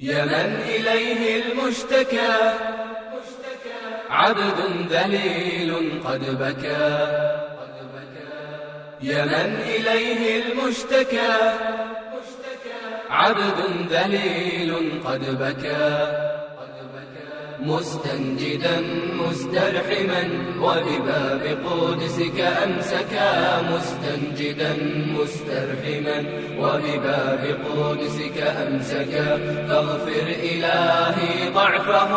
يا من إليه المشتكى. عبد ذليل قد بكى. يا من إليه المشتكى. عبد ذليل قد بكى. مستنجدا مسترحما وبباب قدسك أمسكا مستنجدا مسترحما وبباب قدسك أمسكا فاغفر إلهي ضعفه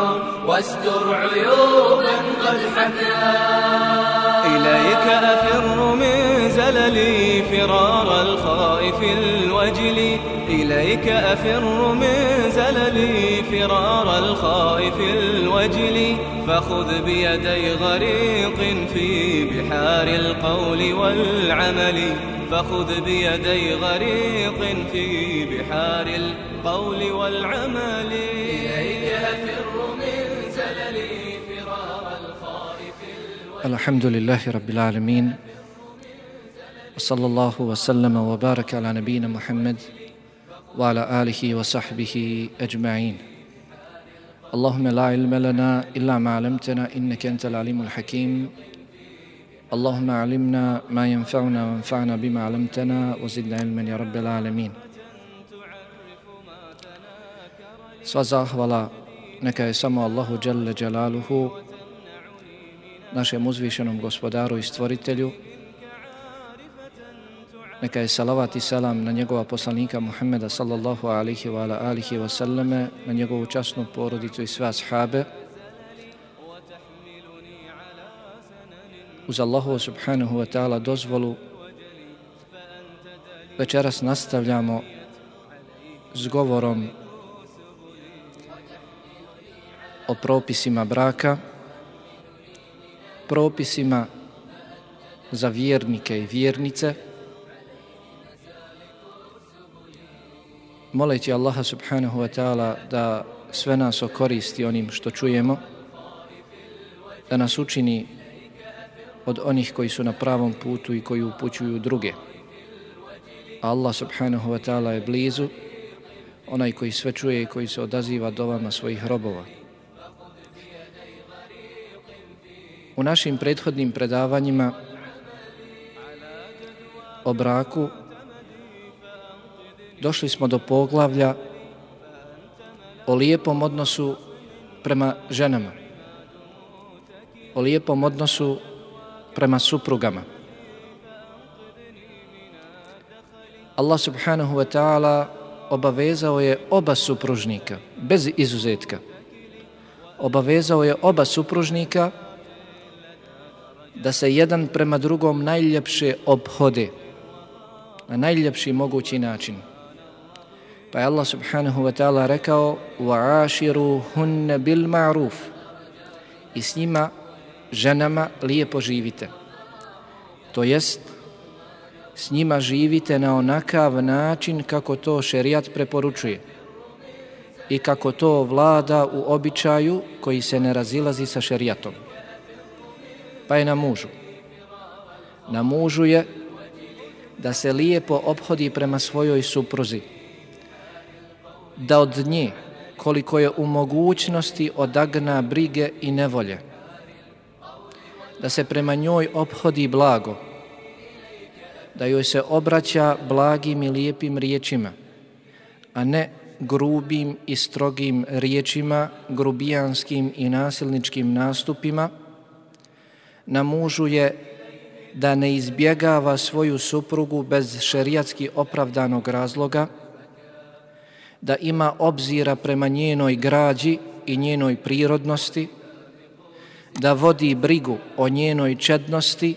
واستر عيوبا قد حكى. إليك أفر من زللي فرار الخائف الوجل. إليك أفر من زللي فرار الخائف الوجل. فخذ بيدي غريق في بحار القول والعمل. فخذ بيدي غريق في بحار القول والعمل. الحمد لله رب العالمين وصلى الله وسلم وبارك على نبينا محمد وعلى آله وصحبه أجمعين اللهم لا علم لنا إلا ما علمتنا إنك أنت العليم الحكيم اللهم علمنا ما ينفعنا وانفعنا بما علمتنا وزدنا علما يا رب العالمين Sva zahvala neka je samo Allahu Đalla Đalaluhu, našem uzvišenom gospodaru i stvoritelju. Neka je salavat i salam na njegova poslanika Muhammeda sallallahu alihi wa ala alihi wa sallame, na njegovu časnu porodicu i sve ashabe. Uz Allahu subhanahu wa ta'ala dozvolu večeras nastavljamo s govorom o propisima braka, propisima za vjernike i vjernice, moleći Allaha subhanahu wa ta'ala da sve nas okoristi onim što čujemo, da nas učini od onih koji su na pravom putu i koji upućuju druge. Allah subhanahu wa ta'ala je blizu, onaj koji sve čuje i koji se odaziva dovama svojih robova. U našim prethodnim predavanjima o braku došli smo do poglavlja o lijepom odnosu prema ženama, o lijepom odnosu prema suprugama. Allah subhanahu wa ta'ala obavezao je oba supružnika, bez izuzetka. Obavezao je oba supružnika da se jedan prema drugom najljepše obhode na najljepši mogući način. Pa je Allah subhanahu wa ta'ala rekao وَعَاشِرُهُنَّ بِالْمَعْرُوفِ I s njima, ženama, lijepo živite. To jest, s njima živite na onakav način kako to šerijat preporučuje i kako to vlada u običaju koji se ne razilazi sa šerijatom. Pa je na mužu. Na mužu je da se lijepo obhodi prema svojoj supruzi, da od nje, koliko je u mogućnosti odagna brige i nevolje, da se prema njoj obhodi blago, da joj se obraća blagim i lijepim riječima, a ne grubim i strogim riječima, grubijanskim i nasilničkim nastupima, na mužu je da ne izbjegava svoju suprugu bez šerijatski opravdanog razloga, da ima obzira prema njenoj građi i njenoj prirodnosti, da vodi brigu o njenoj čednosti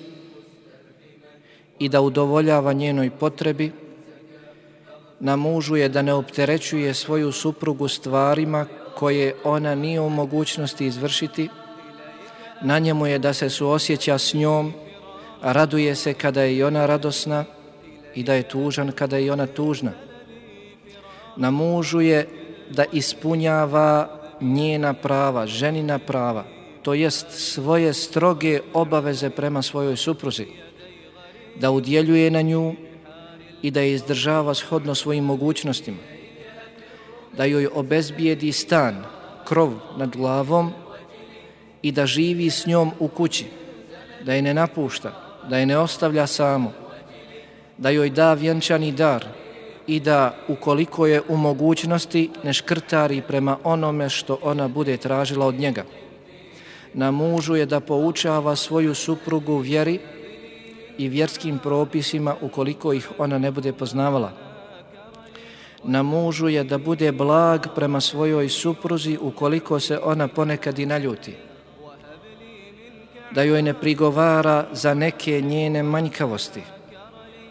i da udovoljava njenoj potrebi, na mužu je da ne opterećuje svoju suprugu stvarima koje ona nije u mogućnosti izvršiti, na njemu je da se suosjeća s njom, raduje se kada je i ona radosna i da je tužan kada je i ona tužna. Na mužu je da ispunjava njena prava, ženina prava, to jest svoje stroge obaveze prema svojoj supruzi, da udjeljuje na nju i da je izdržava shodno svojim mogućnostima. da joj obezbijedi stan, krov nad glavom i da živi s njom u kući, da je ne napušta, da je ne ostavlja samo, da joj da vjenčani dar i da ukoliko je u mogućnosti ne škrtari prema onome što ona bude tražila od njega. Na mužu je da poučava svoju suprugu vjeri i vjerskim propisima ukoliko ih ona ne bude poznavala. Na mužu je da bude blag prema svojoj supruzi ukoliko se ona ponekad i naljuti. Da joj ne prigovara za neke njene manjkavosti,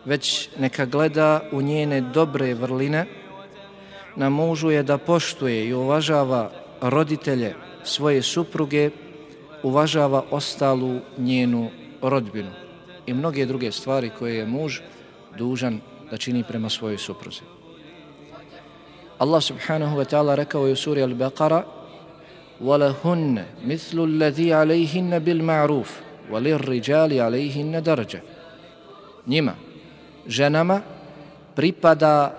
već neka gleda u njene dobre vrline. Na mužu je da poštuje i uvažava roditelje svoje supruge, uvažava ostalu njenu rodbinu i mnoge druge stvari koje je muž dužan da čini prema svojoj supruzi. Allah subhanahu wa ta'ala rekao je u suri Al-Baqara وَلَهُنَّ مِثْلُ الَّذِي عَلَيْهِنَّ بِالْمَعْرُوفِ وَلِرْرِجَالِ عَلَيْهِنَّ دَرْجَ Njima, ženama, pripada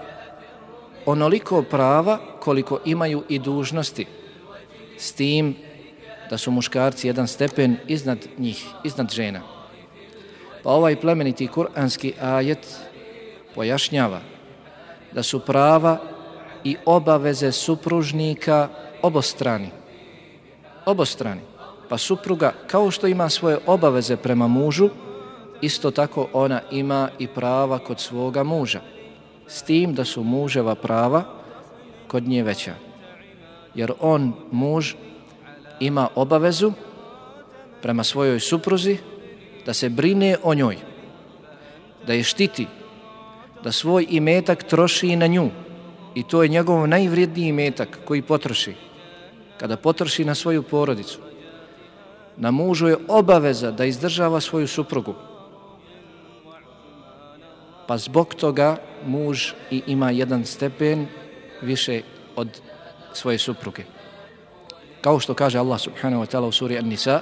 onoliko prava koliko imaju i dužnosti s tim da su muškarci jedan stepen iznad njih, iznad žena. Pa ovaj plemeniti kuranski ajet pojašnjava da su prava i obaveze supružnika obostrani. Obostrani. Pa supruga, kao što ima svoje obaveze prema mužu, isto tako ona ima i prava kod svoga muža. S tim da su muževa prava kod nje veća. Jer on, muž, ima obavezu prema svojoj supruzi da se brine o njoj, da je štiti, da svoj imetak troši na nju i to je njegov najvrijedniji imetak koji potroši Kada potroši na svoju porodicu, na mužu je obaveza da izdržava svoju suprugu, pa zbog toga muž i ima jedan stepen više od svoje supruge. Kao što kaže Allah subhanahu wa ta'ala u suri An-Nisa,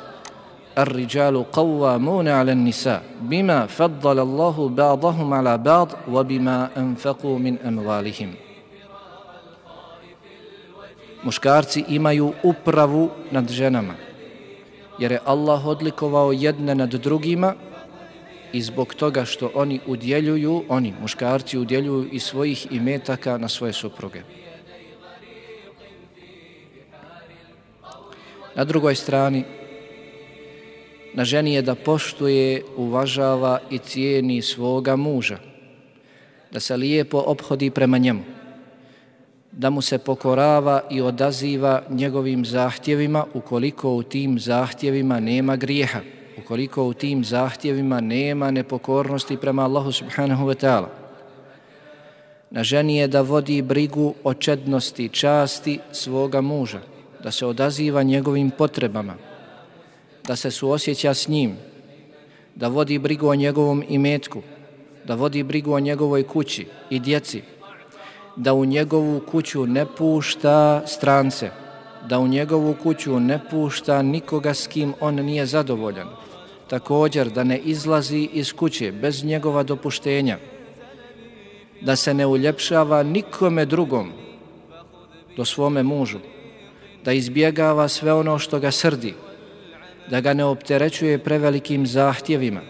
الرجال قوامون على النساء بما فضل الله بعضهم على بعض وبما أنفقوا من أموالهم Muškarci imaju upravu nad ženama, jer je Allah odlikovao jedne nad drugima i zbog toga što oni udjeljuju, oni, muškarci, udjeljuju i svojih imetaka na svoje supruge. Na drugoj strani, na ženi je da poštuje, uvažava i cijeni svoga muža, da se lijepo obhodi prema njemu, da mu se pokorava i odaziva njegovim zahtjevima ukoliko u tim zahtjevima nema grijeha, ukoliko u tim zahtjevima nema nepokornosti prema Allahu subhanahu wa ta'ala. Na ženi je da vodi brigu o čednosti, časti svoga muža, da se odaziva njegovim potrebama, da se suosjeća s njim, da vodi brigu o njegovom imetku, da vodi brigu o njegovoj kući i djeci, da u njegovu kuću ne pušta strance, da u njegovu kuću ne pušta nikoga s kim on nije zadovoljan, također da ne izlazi iz kuće bez njegova dopuštenja, da se ne uljepšava nikome drugom do svome mužu, da izbjegava sve ono što ga srdi, da ga ne opterećuje prevelikim zahtjevima,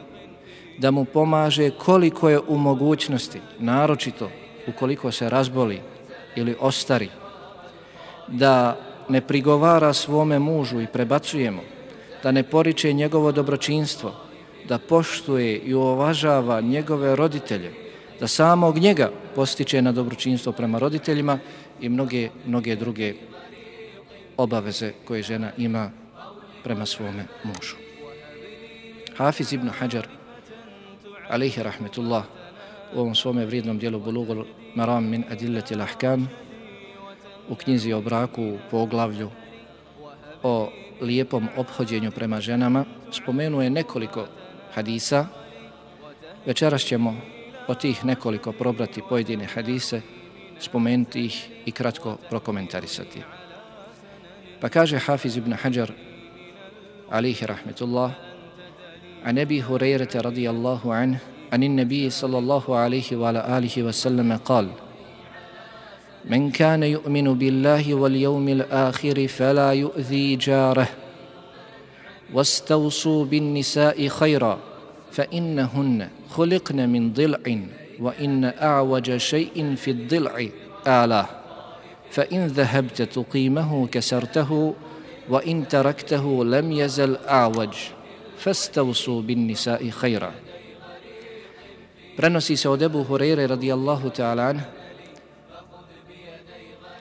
da mu pomaže koliko je u mogućnosti, naročito ukoliko se razboli ili ostari, da ne prigovara svome mužu i prebacujemo, da ne poriče njegovo dobročinstvo, da poštuje i uvažava njegove roditelje, da samog njega postiče na dobročinstvo prema roditeljima i mnoge, mnoge druge obaveze koje žena ima prema svome mužu. Hafiz ibn Hajar, alihi rahmetullah, u ovom svome vridnom dijelu Bulugul Maram min Adillati Lahkan u knjizi o braku, u poglavlju, o lijepom obhođenju prema ženama, spomenuje nekoliko hadisa. Večeras ćemo o tih nekoliko probrati pojedine hadise, spomenuti ih i kratko prokomentarisati. Pa kaže Hafiz ibn Hajar, alihi rahmetullah, a nebi Hurairete radijallahu anhu, عن النبي صلى الله عليه وعلى آله وسلم قال من كان يؤمن بالله واليوم الآخر فلا يؤذي جاره واستوصوا بالنساء خيرا فإنهن خلقن من ضلع وإن أعوج شيء في الضلع آلاه فإن ذهبت تقيمه كسرته وإن تركته لم يزل أعوج فاستوصوا بالنساء خيرا. Prenosi se od Ebu Hureyre radijallahu ta'ala an,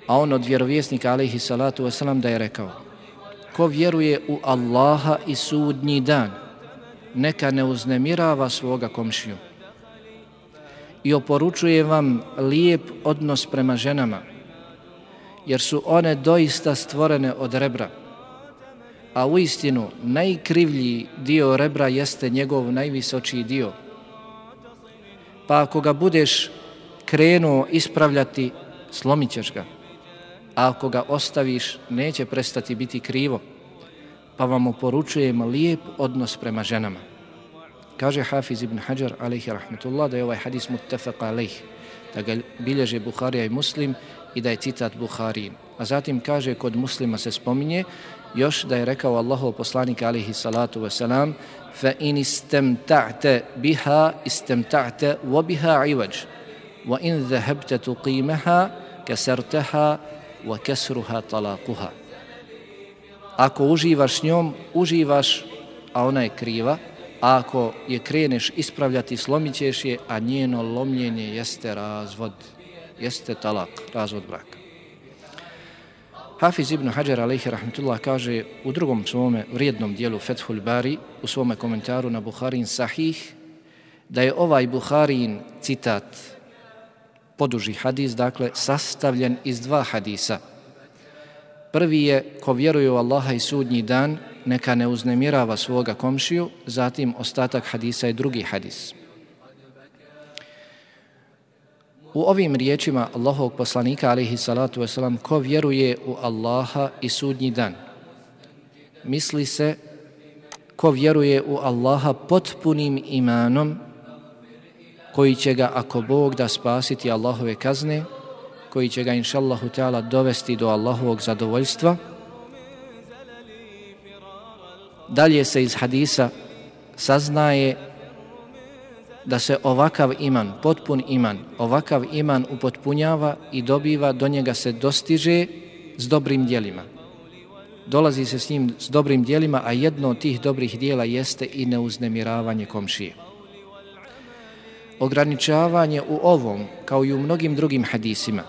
a on od vjerovjesnika alaihi salatu wasalam da je rekao Ko vjeruje u Allaha i sudnji dan, neka ne uznemirava svoga komšiju. I oporučuje vam lijep odnos prema ženama, jer su one doista stvorene od rebra. A u istinu, najkrivlji dio rebra jeste njegov najvisočiji dio. Pa ako ga budeš krenuo ispravljati, slomit ćeš ga. A ako ga ostaviš, neće prestati biti krivo. Pa vam uporučujem lijep odnos prema ženama. Kaže Hafiz ibn Hajar, alaihi rahmetullah, da je ovaj hadis muttefaq alaih, da ga bilježe Bukharija i Muslim i da je citat Bukharijim. A zatim kaže, kod muslima se spominje, još da je rekao Allahov poslanik alihi salatu wasalam fa in istamta'ta biha istamta'ta wa biha iwaj. Wa in dhahabta tuqimaha kasartaha wa kasruha talaquha. Ako uživaš s njom uživaš a ona je kriva. A ako je kreneš ispravljati slomit je a njeno lomljenje jeste razvod jeste talak razvod braka. Hafiz ibn Hajar alaihi rahmetullah kaže u drugom svome vrijednom dijelu Fethul Bari u svome komentaru na Buharin Sahih da je ovaj Buharin citat poduži hadis, dakle sastavljen iz dva hadisa. Prvi je ko vjeruje u Allaha i sudnji dan neka ne uznemirava svoga komšiju, zatim ostatak hadisa je drugi hadis. U ovim riječima Allahovog poslanika alaihi salatu wasalam ko vjeruje u Allaha i sudnji dan? Misli se ko vjeruje u Allaha potpunim imanom koji će ga ako Bog da spasiti Allahove kazne koji će ga inša Allahu ta'ala dovesti do Allahovog zadovoljstva. Dalje se iz hadisa saznaje da se ovakav iman, potpun iman, ovakav iman upotpunjava i dobiva, do njega se dostiže s dobrim dijelima. Dolazi se s njim s dobrim dijelima, a jedno od tih dobrih dijela jeste i neuznemiravanje komšije. Ograničavanje u ovom, kao i u mnogim drugim hadisima,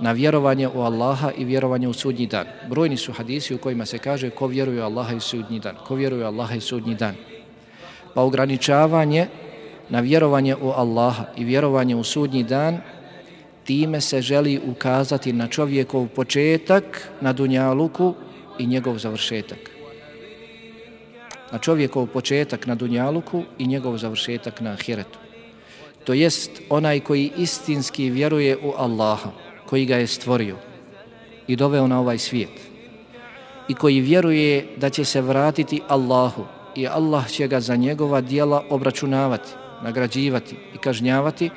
na vjerovanje u Allaha i vjerovanje u sudnji dan. Brojni su hadisi u kojima se kaže ko vjeruje u Allaha i sudnji dan, ko vjeruje u Allaha i sudnji dan. Pa ograničavanje na vjerovanje u Allaha i vjerovanje u sudnji dan, time se želi ukazati na čovjekov početak na Dunjaluku i njegov završetak. Na čovjekov početak na Dunjaluku i njegov završetak na Ahiretu. To jest onaj koji istinski vjeruje u Allaha, koji ga je stvorio i doveo na ovaj svijet i koji vjeruje da će se vratiti Allahu i Allah će ga za njegova dijela obračunavati nagrađivati i kažnjavati,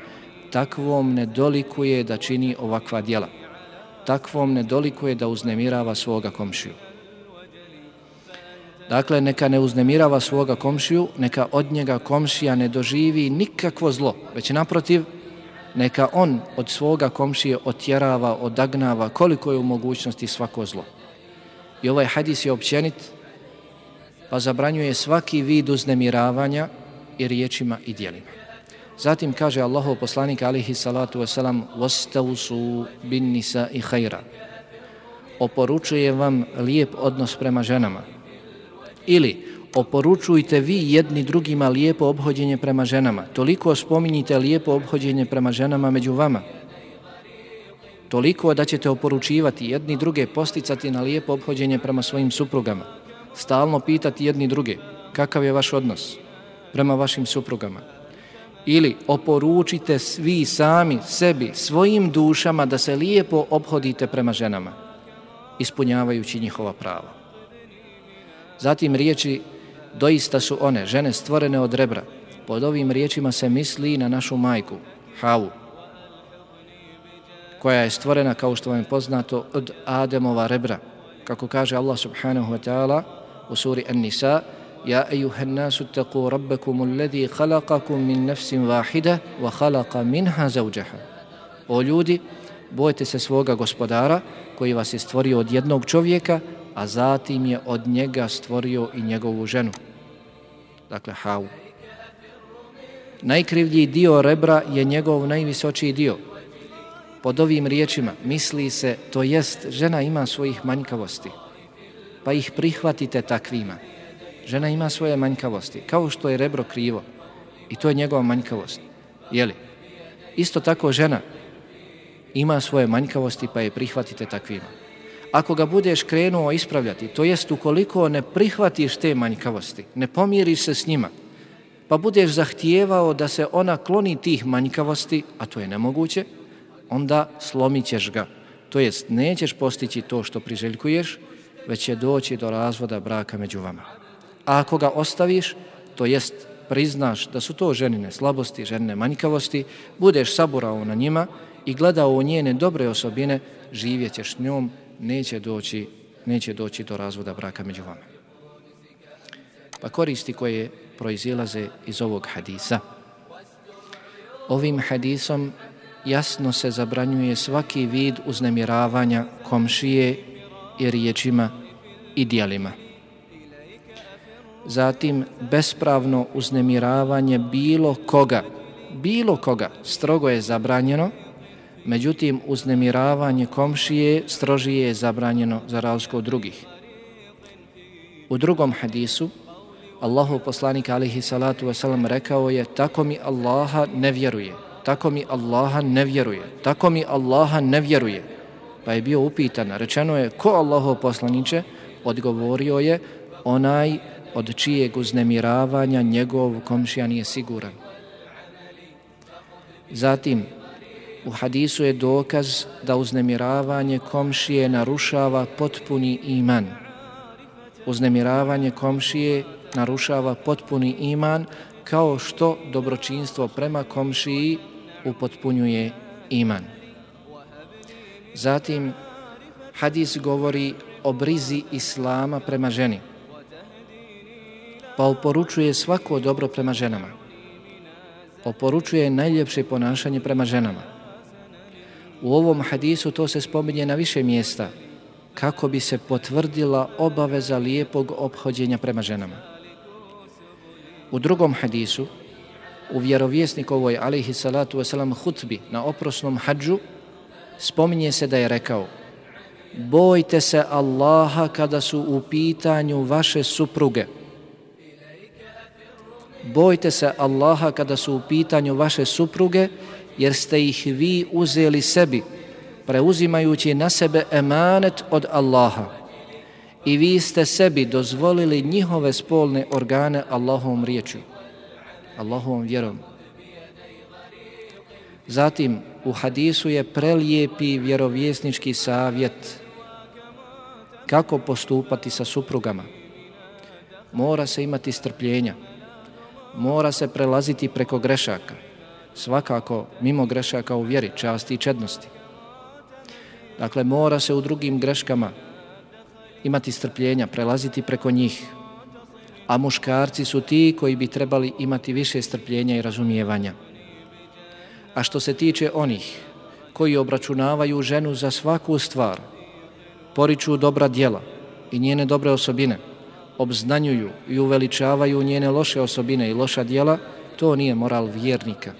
takvom ne dolikuje da čini ovakva djela. Takvom ne dolikuje da uznemirava svoga komšiju. Dakle, neka ne uznemirava svoga komšiju, neka od njega komšija ne doživi nikakvo zlo, već naprotiv, neka on od svoga komšije otjerava, odagnava koliko je u mogućnosti svako zlo. I ovaj hadis je općenit, pa zabranjuje svaki vid uznemiravanja, i riječima i dijelima. Zatim kaže Allahov poslanik alihi salatu wasalam وَسْتَوْسُوا بِنِّسَا i خَيْرًا Oporučuje vam lijep odnos prema ženama. Ili oporučujte vi jedni drugima lijepo obhođenje prema ženama. Toliko spominjite lijepo obhođenje prema ženama među vama. Toliko da ćete oporučivati jedni druge, posticati na lijepo obhođenje prema svojim suprugama. Stalno pitati jedni druge kakav je vaš odnos prema vašim suprugama. Ili oporučite svi sami sebi, svojim dušama da se lijepo obhodite prema ženama, ispunjavajući njihova prava. Zatim riječi, doista su one, žene stvorene od rebra. Pod ovim riječima se misli na našu majku, Havu. koja je stvorena, kao što vam je poznato, od Ademova rebra. Kako kaže Allah subhanahu wa ta'ala u suri An-Nisa, Ja أيها الناس اتقوا rabbakum الذي khalaqakum min نفس wahida wa منها minha zawjaha. O ljudi, bojte se svoga gospodara koji vas je stvorio od jednog čovjeka, a zatim je od njega stvorio i njegovu ženu. Dakle, Havu. Najkrivlji dio rebra je njegov najvisočiji dio. Pod ovim riječima misli se, to jest, žena ima svojih manjkavosti, pa ih prihvatite takvima. Žena ima svoje manjkavosti, kao što je rebro krivo, i to je njegova manjkavost. Jeli? Isto tako žena ima svoje manjkavosti, pa je prihvatite takvima. Ako ga budeš krenuo ispravljati, to jest ukoliko ne prihvatiš te manjkavosti, ne pomiriš se s njima, pa budeš zahtijevao da se ona kloni tih manjkavosti, a to je nemoguće, onda slomit ćeš ga. To jest, nećeš postići to što priželjkuješ, već će doći do razvoda braka među vama. A ako ga ostaviš, to jest, priznaš da su to ženine slabosti, ženine manjkavosti, budeš saburao na njima i gledao u njene dobre osobine, živjet ćeš njom, neće doći, neće doći do razvoda braka među vama. Pa koristi koje proizilaze iz ovog hadisa. Ovim hadisom jasno se zabranjuje svaki vid uznemiravanja komšije i riječima i dijelima. Zatim, bespravno uznemiravanje bilo koga, bilo koga, strogo je zabranjeno, međutim, uznemiravanje komšije strožije je zabranjeno za razliku od drugih. U drugom hadisu, Allahu poslanik alihi salatu wasalam rekao je tako mi Allaha ne vjeruje, tako mi Allaha ne vjeruje, tako mi Allaha ne vjeruje. Pa je bio upitan, rečeno je ko Allahu poslaniće, odgovorio je onaj od čijeg uznemiravanja njegov komšija nije siguran. Zatim, u hadisu je dokaz da uznemiravanje komšije narušava potpuni iman. Uznemiravanje komšije narušava potpuni iman kao što dobročinstvo prema komšiji upotpunjuje iman. Zatim, hadis govori o brizi Islama prema ženi, pa oporučuje svako dobro prema ženama. Oporučuje najljepše ponašanje prema ženama. U ovom hadisu to se spominje na više mjesta, kako bi se potvrdila obaveza lijepog obhođenja prema ženama. U drugom hadisu, u vjerovjesnikovoj alaihi salatu wasalam hutbi na oprosnom hađu, spominje se da je rekao Bojte se Allaha kada su u pitanju vaše supruge. Bojte se Allaha kada su u pitanju vaše supruge, jer ste ih vi uzeli sebi, preuzimajući na sebe emanet od Allaha i vi ste sebi dozvolili njihove spolne organe Allahovom riječu, Allahovom vjerom. Zatim, u hadisu je prelijepi vjerovjesnički savjet kako postupati sa suprugama. Mora se imati strpljenja, mora se prelaziti preko grešaka, svakako mimo grešaka u vjeri, časti i čednosti. Dakle, mora se u drugim greškama imati strpljenja, prelaziti preko njih. A muškarci su ti koji bi trebali imati više strpljenja i razumijevanja. A što se tiče onih koji obračunavaju ženu za svaku stvar, poriču dobra djela i njene dobre osobine, obznanjuju i uveličavaju njene loše osobine i loša djela, to nije moral vjernika.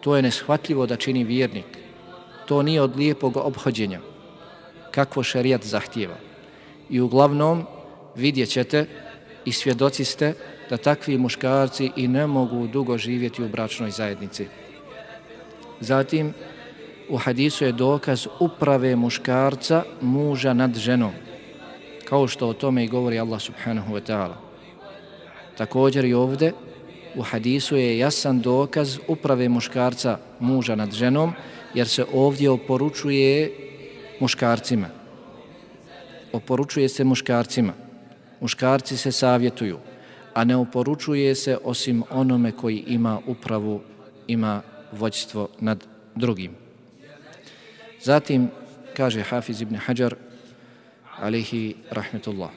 To je neshvatljivo da čini vjernik. To nije od lijepog obhođenja. Kakvo šerijat zahtijeva. I uglavnom vidjet ćete i svjedoci ste da takvi muškarci i ne mogu dugo živjeti u bračnoj zajednici. Zatim, u hadisu je dokaz uprave muškarca muža nad ženom, kao što o tome i govori Allah subhanahu wa ta'ala. Također i ovdje u hadisu je jasan dokaz uprave muškarca muža nad ženom, jer se ovdje oporučuje muškarcima oporučuje se muškarcima. Muškarci se savjetuju, a ne oporučuje se osim onome koji ima upravu, ima vođstvo nad drugim. Zatim kaže Hafiz ibn Hajar alihi rahmetullah.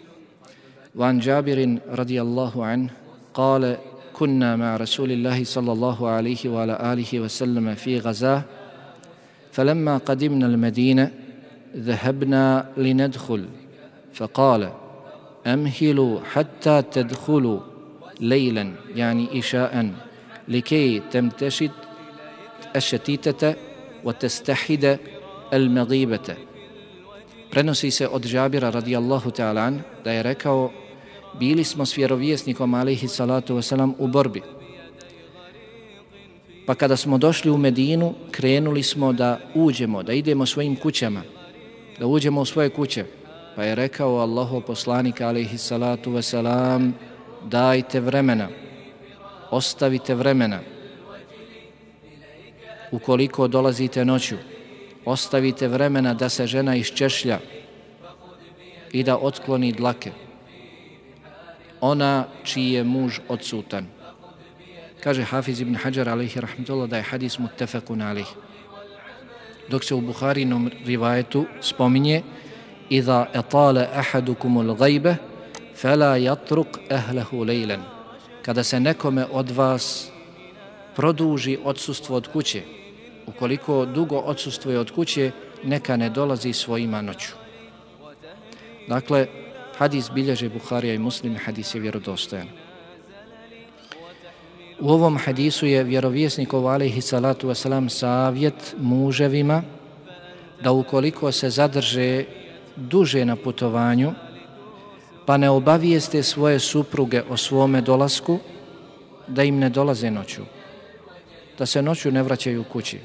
وعن جابر رضي الله عنه قال كنا مع رسول الله صلى الله عليه وعلى آله وسلم في غزاة فلما قدمنا المدينة ذهبنا لندخل فقال أمهلوا حتى تدخلوا ليلا يعني إشاء لكي تمتشد الشتيتة وتستحد المغيبة Prenosi se od Džabira radijallahu ta'ala da je rekao bili smo s vjerovjesnikom alaihi salatu wasalam u borbi. Pa kada smo došli u Medinu, krenuli smo da uđemo, da idemo svojim kućama, da uđemo u svoje kuće. Pa je rekao Allaho poslanik alaihi salatu wasalam, dajte vremena, ostavite vremena. Ukoliko dolazite noću, ostavite vremena da se žena iščešlja i da otkloni dlake. Ona čiji je muž odsutan. Kaže Hafiz ibn Hajar alaihi rahmetullah da je hadis muttefakun alaihi. Dok se u Buharinom rivajetu spominje Iza etale ahadukumul gajbe fela jatruk ehlehu lejlen. Kada se nekome od vas produži odsustvo od kuće, ukoliko dugo odsustvuje od kuće, neka ne dolazi svojima noću. Dakle, hadis bilježe Buharija i Muslim, hadis je vjerodostojan. U ovom hadisu je vjerovjesnikov alaihi salatu wasalam savjet muževima da ukoliko se zadrže duže na putovanju, pa ne obavijeste svoje supruge o svome dolasku, da im ne dolaze noću, da se noću ne vraćaju kući,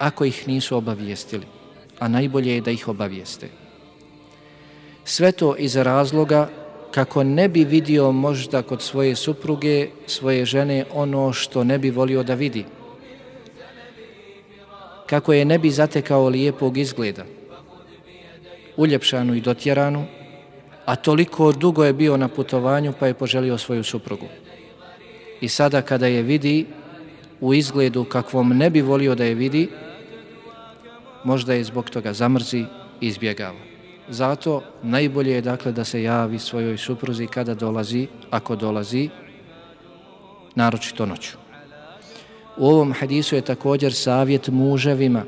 ako ih nisu obavijestili, a najbolje je da ih obavijeste. Sve to iz razloga kako ne bi vidio možda kod svoje supruge, svoje žene, ono što ne bi volio da vidi. Kako je ne bi zatekao lijepog izgleda, uljepšanu i dotjeranu, a toliko dugo je bio na putovanju pa je poželio svoju suprugu. I sada kada je vidi u izgledu kakvom ne bi volio da je vidi, možda je zbog toga zamrzi i izbjegava. Zato najbolje je dakle da se javi svojoj supruzi kada dolazi, ako dolazi, naročito noću. U ovom hadisu je također savjet muževima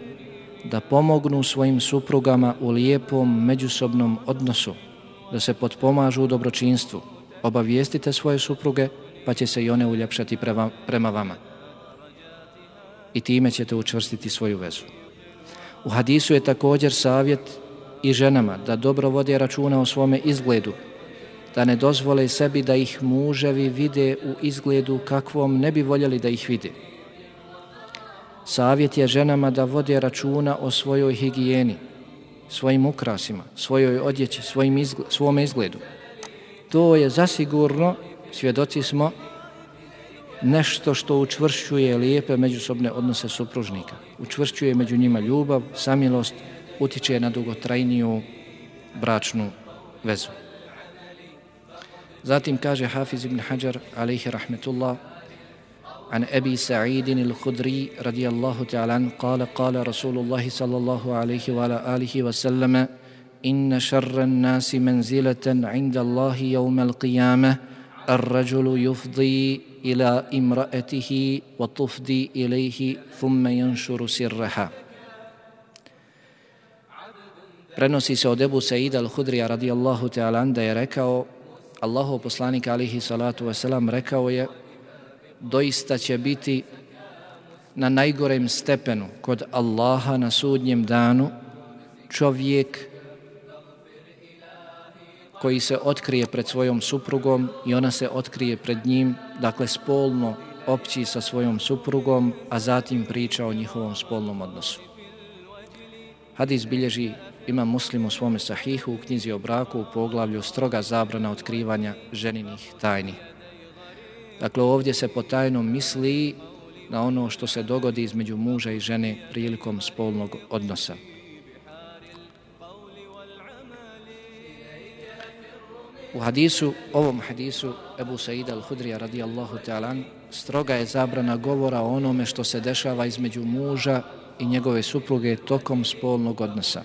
da pomognu svojim suprugama u lijepom međusobnom odnosu, da se potpomažu u dobročinstvu. Obavijestite svoje supruge, pa će se i one uljepšati prema, prema vama. I time ćete učvrstiti svoju vezu. U hadisu je također savjet i ženama da dobro vode računa o svome izgledu, da ne dozvole sebi da ih muževi vide u izgledu kakvom ne bi voljeli da ih vide. Savjet je ženama da vode računa o svojoj higijeni, svojim ukrasima, svojoj odjeći, svojim izgled, svom izgledu. To je zasigurno, svjedoci smo, nešto što učvršćuje lijepe međusobne odnose supružnika. Učvršćuje među njima ljubav, samilost, utiče na dugotrajniju bračnu vezu. Zatim kaže Hafiz ibn Hajar, alaihi rahmetullah, عن أبي سعيد الخدري رضي الله تعالى عنه قال قال رسول الله صلى الله عليه وعلى آله وسلم إن شر الناس منزلة عند الله يوم القيامة الرجل يفضي إلى امرأته وتفضي إليه ثم ينشر سرها Prenosi se od Ebu Saida al-Hudrija radijallahu ta'ala da je rekao Allahu poslanik alihi salatu wasalam rekao je doista će biti na najgorem stepenu kod Allaha na sudnjem danu čovjek koji se otkrije pred svojom suprugom i ona se otkrije pred njim, dakle spolno opći sa svojom suprugom, a zatim priča o njihovom spolnom odnosu. Hadis bilježi ima muslim u svome sahihu u knjizi o braku u poglavlju stroga zabrana otkrivanja ženinih tajni. Dakle, ovdje se po tajnom misli na ono što se dogodi između muža i žene prilikom spolnog odnosa. U hadisu, ovom hadisu Ebu Saida al-Hudrija radijallahu ta'ala stroga je zabrana govora o onome što se dešava između muža i njegove supruge tokom spolnog odnosa.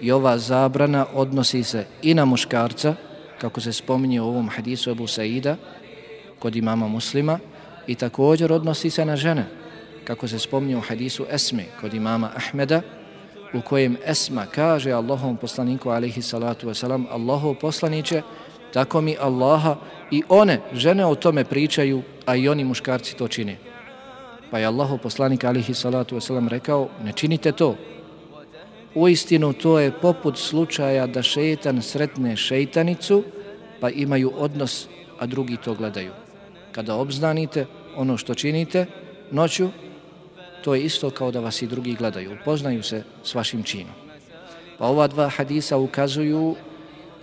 I ova zabrana odnosi se i na muškarca, kako se spominje u ovom hadisu Abu Saida, kod imama muslima, i također odnosi se na žene, kako se spominje u hadisu Esme, kod imama Ahmeda, u kojem Esma kaže Allahom poslaniku alaihi salatu wasalam, Allahov poslaniće, tako mi Allaha i one, žene o tome pričaju, a i oni muškarci to čine. Pa je Allahov poslanik alaihi salatu wasalam rekao, ne činite to. U istinu to je poput slučaja da šeitan sretne šeitanicu, pa imaju odnos, a drugi to gledaju. Kada obznanite ono što činite noću, to je isto kao da vas i drugi gledaju, poznaju se s vašim činom. Pa ova dva hadisa ukazuju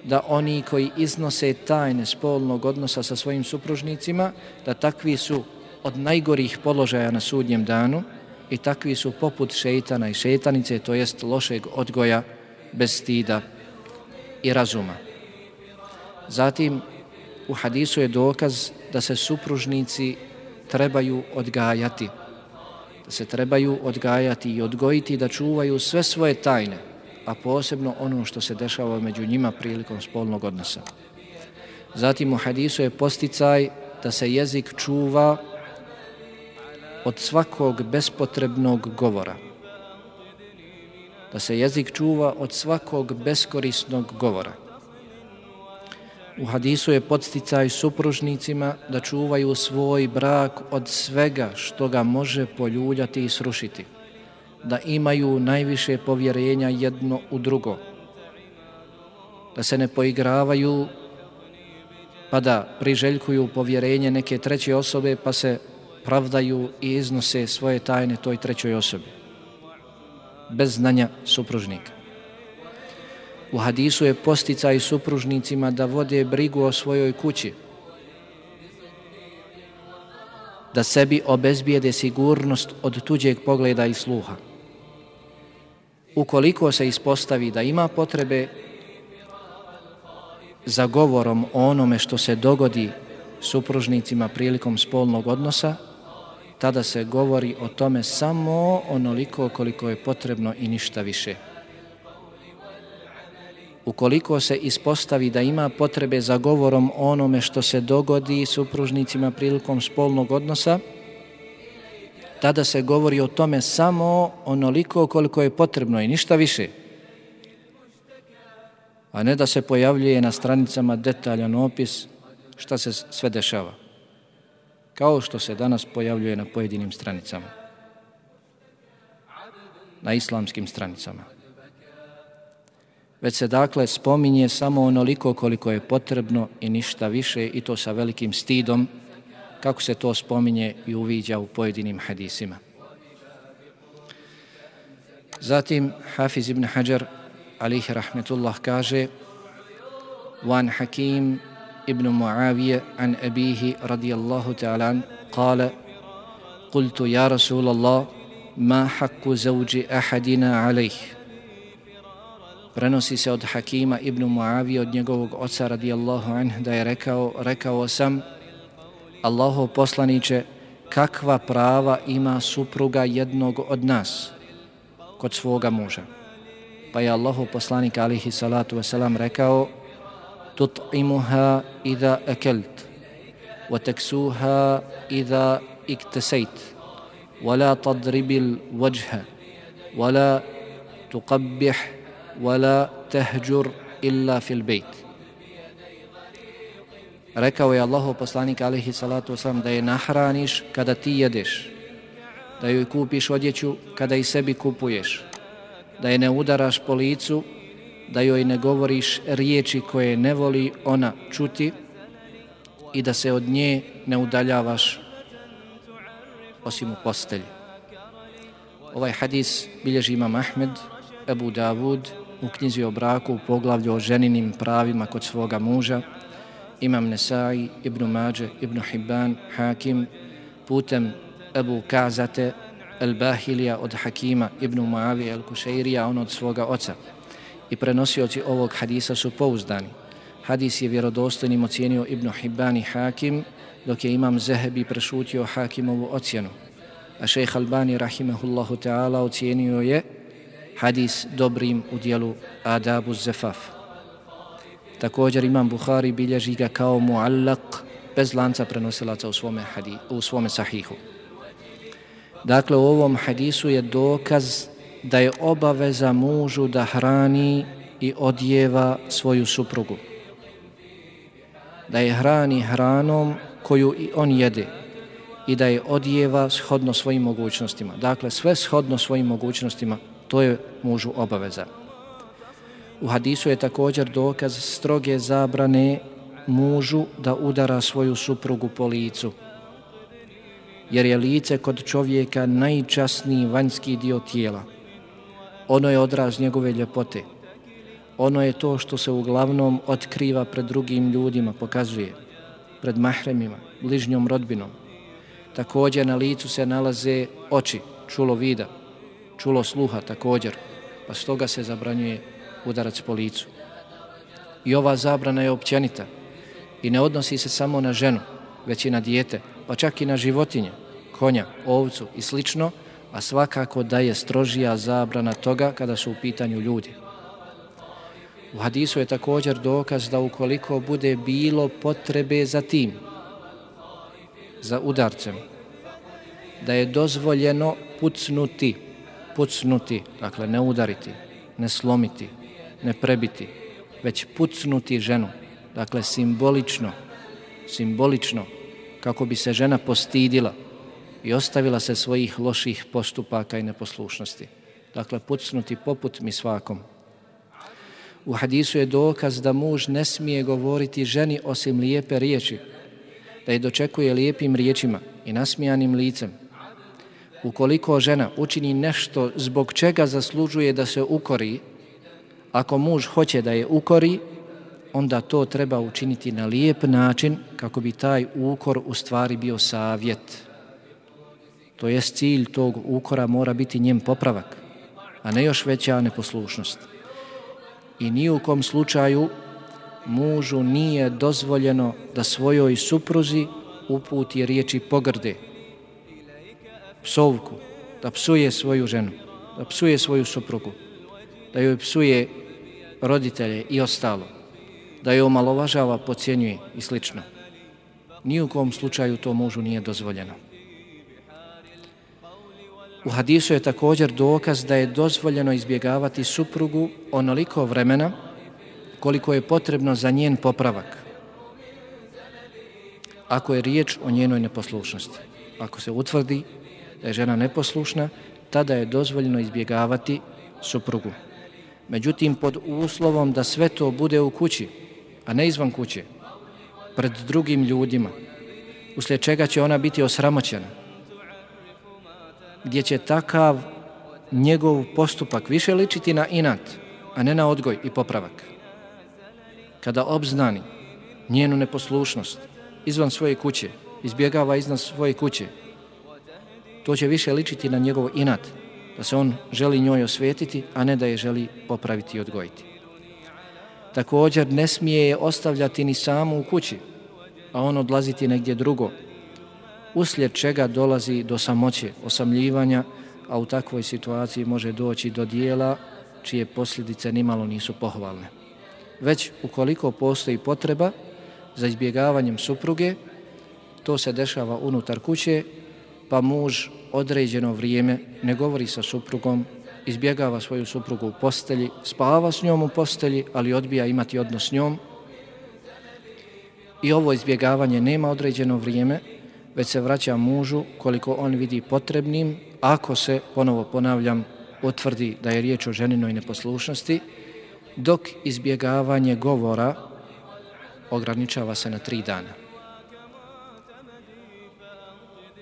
da oni koji iznose tajne spolnog odnosa sa svojim supružnicima, da takvi su od najgorih položaja na sudnjem danu i takvi su poput šeitana i šeitanice, to jest lošeg odgoja bez stida i razuma. Zatim, u hadisu je dokaz da se supružnici trebaju odgajati, se trebaju odgajati i odgojiti da čuvaju sve svoje tajne, a posebno ono što se dešava među njima prilikom spolnog odnosa. Zatim u hadisu je posticaj da se jezik čuva od svakog bespotrebnog govora. Da se jezik čuva od svakog beskorisnog govora. U hadisu je podsticaj supružnicima da čuvaju svoj brak od svega što ga može poljuljati i srušiti. Da imaju najviše povjerenja jedno u drugo. Da se ne poigravaju pa da priželjkuju povjerenje neke treće osobe pa se pravdaju i iznose svoje tajne toj trećoj osobi. Bez znanja supružnika. U hadisu je posticaj supružnicima da vode brigu o svojoj kući, da sebi obezbijede sigurnost od tuđeg pogleda i sluha. Ukoliko se ispostavi da ima potrebe za govorom o onome što se dogodi supružnicima prilikom spolnog odnosa, tada se govori o tome samo onoliko koliko je potrebno i ništa više ukoliko se ispostavi da ima potrebe za govorom onome što se dogodi supružnicima prilikom spolnog odnosa, tada se govori o tome samo onoliko koliko je potrebno i ništa više. A ne da se pojavljuje na stranicama detaljan opis šta se sve dešava. Kao što se danas pojavljuje na pojedinim stranicama. Na islamskim stranicama već se dakle spominje samo onoliko koliko je potrebno i ništa više i to sa velikim stidom kako se to spominje i uviđa u pojedinim hadisima. Zatim Hafiz ibn Hajar alihi rahmetullah kaže Wan Hakim ibn Muavije an abihi radijallahu ta'ala kale Kultu ja Rasulallah ma haku zauđi ahadina alaihi Prenosi se od Hakima ibn Muavi, od njegovog oca radijallahu anh da je rekao, rekao sam Allahov poslaniće kakva prava ima supruga jednog od nas kod svoga muža. Pa je Allahov poslanik alihi salatu wasalam rekao tut'imuha idha akelt wa teksuha idha iktesejt wa la tadribil vajha wa la tuqabbih wala tahjur illa fil bejt. Rekao je Allahu poslanik alihi salatu wasalam da je nahraniš kada ti jedeš, da joj kupiš odjeću kada i sebi kupuješ, da je ne udaraš po licu, da joj ne govoriš riječi koje ne voli ona čuti i da se od nje ne udaljavaš osim u postelji. Ovaj hadis bilježi imam Ahmed, Ebu Davud, u knjizi o braku u poglavlju o ženinim pravima kod svoga muža, Imam Nesai, Ibn Mađe, Ibn Hibban, Hakim, putem Ebu Kazate, El Bahilija od Hakima, Ibn Muavi, El Kušeirija, on od svoga oca. I prenosioci ovog hadisa su pouzdani. Hadis je vjerodostojnim ocijenio Ibn Hibban i Hakim, dok je Imam Zehebi prešutio Hakimovu ocjenu. a šejh Albani rahimehullahu ta'ala ocijenio je hadis dobrim u dijelu Adabu Zefaf. Također imam Buhari bilježi ga kao muallak bez lanca prenosilaca u svome, hadi, u svome sahihu. Dakle, u ovom hadisu je dokaz da je obaveza mužu da hrani i odjeva svoju suprugu. Da je hrani hranom koju i on jede i da je odjeva shodno svojim mogućnostima. Dakle, sve shodno svojim mogućnostima, to je mužu obaveza. U hadisu je također dokaz stroge zabrane mužu da udara svoju suprugu po licu. Jer je lice kod čovjeka najčasniji vanjski dio tijela. Ono je odraz njegove ljepote. Ono je to što se uglavnom otkriva pred drugim ljudima, pokazuje. Pred mahremima, bližnjom rodbinom. Također na licu se nalaze oči, čulo vida, čulo sluha također, pa stoga se zabranjuje udarac po licu. I ova zabrana je općenita i ne odnosi se samo na ženu, već i na dijete, pa čak i na životinje, konja, ovcu i slično, a svakako da je strožija zabrana toga kada su u pitanju ljudi. U hadisu je također dokaz da ukoliko bude bilo potrebe za tim, za udarcem, da je dozvoljeno pucnuti, pucnuti, dakle ne udariti, ne slomiti, ne prebiti, već pucnuti ženu, dakle simbolično, simbolično, kako bi se žena postidila i ostavila se svojih loših postupaka i neposlušnosti. Dakle, pucnuti poput mi svakom. U hadisu je dokaz da muž ne smije govoriti ženi osim lijepe riječi, da je dočekuje lijepim riječima i nasmijanim licem. Ukoliko žena učini nešto zbog čega zaslužuje da se ukori, ako muž hoće da je ukori, onda to treba učiniti na lijep način kako bi taj ukor u stvari bio savjet. To jest cilj tog ukora mora biti njem popravak, a ne još veća neposlušnost. I ni u kom slučaju mužu nije dozvoljeno da svojoj supruzi uputi riječi pogrde, psovku, da psuje svoju ženu, da psuje svoju suprugu, da joj psuje roditelje i ostalo, da joj omalovažava, pocijenjuje i slično. Ni u kom slučaju to mužu nije dozvoljeno. U hadisu je također dokaz da je dozvoljeno izbjegavati suprugu onoliko vremena koliko je potrebno za njen popravak. Ako je riječ o njenoj neposlušnosti. Ako se utvrdi da je žena neposlušna, tada je dozvoljeno izbjegavati suprugu. Međutim, pod uslovom da sve to bude u kući, a ne izvan kuće, pred drugim ljudima, uslijed čega će ona biti osramoćena, gdje će takav njegov postupak više ličiti na inat, a ne na odgoj i popravak. Kada obznani njenu neposlušnost izvan svoje kuće, izbjegava iznad svoje kuće, to će više ličiti na njegov inat, da se on želi njoj osvetiti, a ne da je želi popraviti i odgojiti. Također ne smije je ostavljati ni samu u kući, a on odlaziti negdje drugo, uslijed čega dolazi do samoće, osamljivanja, a u takvoj situaciji može doći do dijela čije posljedice nimalo nisu pohvalne. Već ukoliko postoji potreba za izbjegavanjem supruge, to se dešava unutar kuće, pa muž određeno vrijeme ne govori sa suprugom, izbjegava svoju suprugu u postelji, spava s njom u postelji, ali odbija imati odnos s njom. I ovo izbjegavanje nema određeno vrijeme, već se vraća mužu koliko on vidi potrebnim, ako se, ponovo ponavljam, utvrdi da je riječ o ženinoj neposlušnosti, dok izbjegavanje govora ograničava se na tri dana.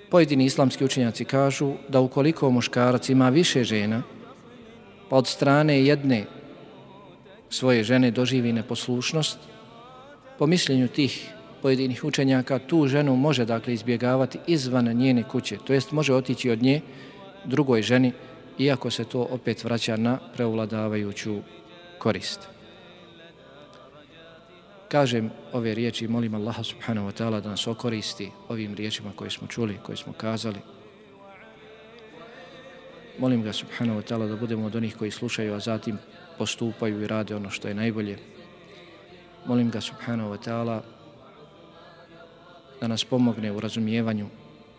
Pojedini islamski učenjaci kažu da ukoliko muškarac ima više žena, pa od strane jedne svoje žene doživi neposlušnost, po mišljenju tih pojedinih učenjaka tu ženu može dakle izbjegavati izvan njene kuće, to jest može otići od nje drugoj ženi, iako se to opet vraća na preuvladavajuću korist. Kažem ove riječi i molim Allaha subhanahu wa ta'ala da nas okoristi ovim riječima koje smo čuli, koje smo kazali. Molim ga subhanahu wa ta'ala da budemo od onih koji slušaju, a zatim postupaju i rade ono što je najbolje. Molim ga subhanahu wa ta'ala da nas pomogne u razumijevanju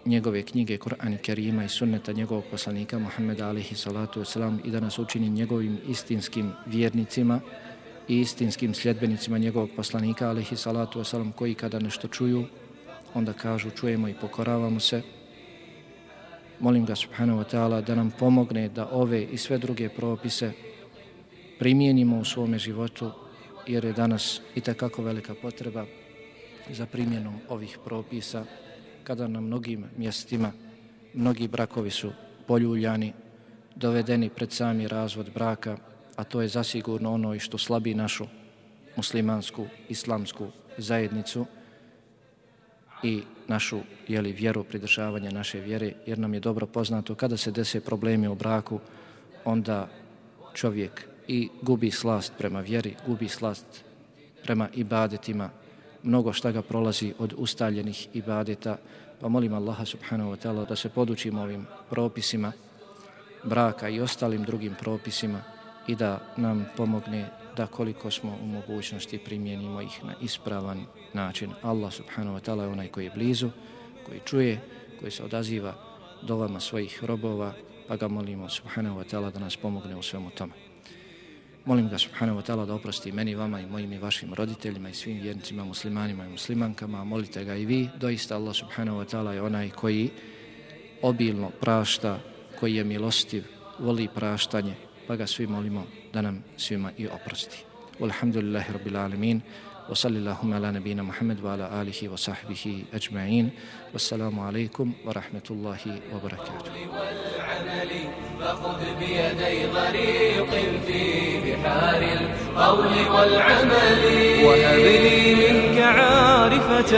njegove knjige Kur'an i Kerima i sunneta njegovog poslanika Muhammeda alihi salatu wasalam i da nas učini njegovim istinskim vjernicima i istinskim sljedbenicima njegovog poslanika alihi salatu wasalam koji kada nešto čuju onda kažu čujemo i pokoravamo se. Molim ga subhanahu wa ta'ala da nam pomogne da ove i sve druge propise primijenimo u svome životu jer je danas i takako velika potreba za primjenom ovih propisa kada na mnogim mjestima mnogi brakovi su poljuljani, dovedeni pred sami razvod braka, a to je zasigurno ono i što slabi našu muslimansku, islamsku zajednicu i našu jeli, vjeru, pridržavanje naše vjere, jer nam je dobro poznato kada se dese problemi u braku, onda čovjek i gubi slast prema vjeri, gubi slast prema ibadetima, mnogo šta ga prolazi od ustaljenih ibadeta, pa molim Allaha subhanahu wa ta'ala da se podučimo ovim propisima braka i ostalim drugim propisima i da nam pomogne da koliko smo u mogućnosti primijenimo ih na ispravan način. Allah subhanahu wa ta'ala je onaj koji je blizu, koji čuje, koji se odaziva dovama svojih robova, pa ga molimo subhanahu wa ta'ala da nas pomogne u svemu tome. Molim ga subhanahu wa ta'ala da oprosti meni, vama i mojim i vašim roditeljima i svim vjernicima, muslimanima i muslimankama. Molite ga i vi. Doista Allah subhanahu wa ta'ala je onaj koji obilno prašta, koji je milostiv, voli praštanje, pa ga svi molimo da nam svima i oprosti. Walhamdulillahi rabbil alamin. وصلى اللهم على نبينا محمد وعلى آله وصحبه أجمعين والسلام عليكم ورحمة الله وبركاته فخذ بيدي غريق في بحار القول والعمل وهب لي منك عارفة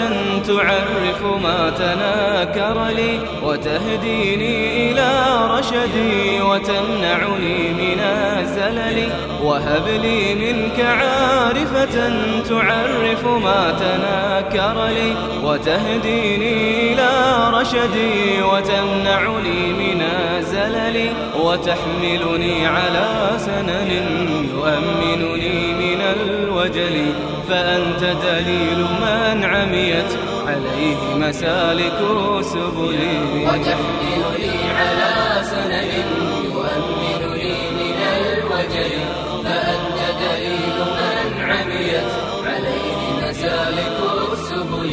تعرف ما تناكر لي وتهديني إلى رشدي وتمنعني من الزلل وهب لي منك عارفة تعرف ما تناكر لي وتهديني إلى رشدي وتمنعني من الزلل وتحملني على سنن يؤمنني. من الوجل فأنت دليل من عميت عليه مسالك سبلي وتحملني على سنن يؤمنني من الوجل فأنت دليل من عميت عليه مسالك السبل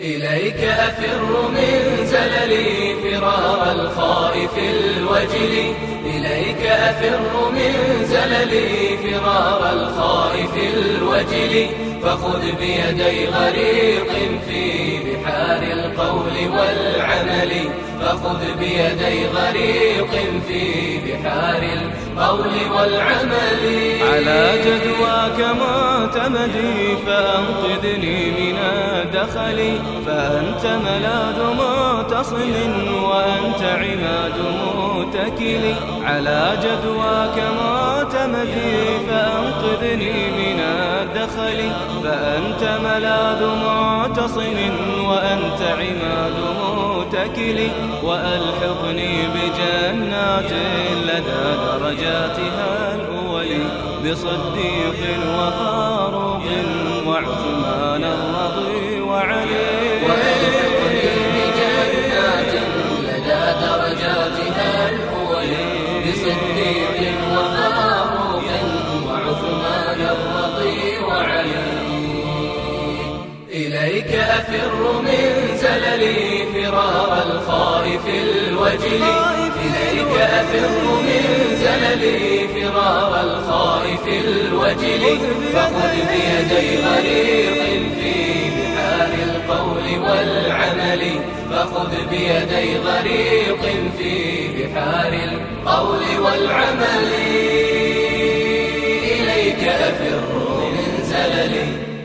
إليك أفر من زللي فرار الخائف الوجل. إليك أفر من زللي فرار الخائف الوجل. فخذ بيدي غريق في بحار القول والعمل. فخذ بيدي غريق في بحار القول والعمل. على جدواك معتمدي فأنقذني من الدخل. فأنت ملاذ معتصم وأنت عماد متكل على جدواك معتمدي فأنقذني من الدخل فأنت ملاذ معتصم وأنت عماد متكل وألحقني بجنات لدى درجاتها الأول بصديق وفاروق وعثمان الرضي أفر من زللي فرار الخائف الوجل. إليك أفر من زللي فرار الخائف الوجل. فخذ بيدي غريق في بحار القول والعمل. فخذ بيدي غريق في بحار القول والعمل. إليك أفر من زللي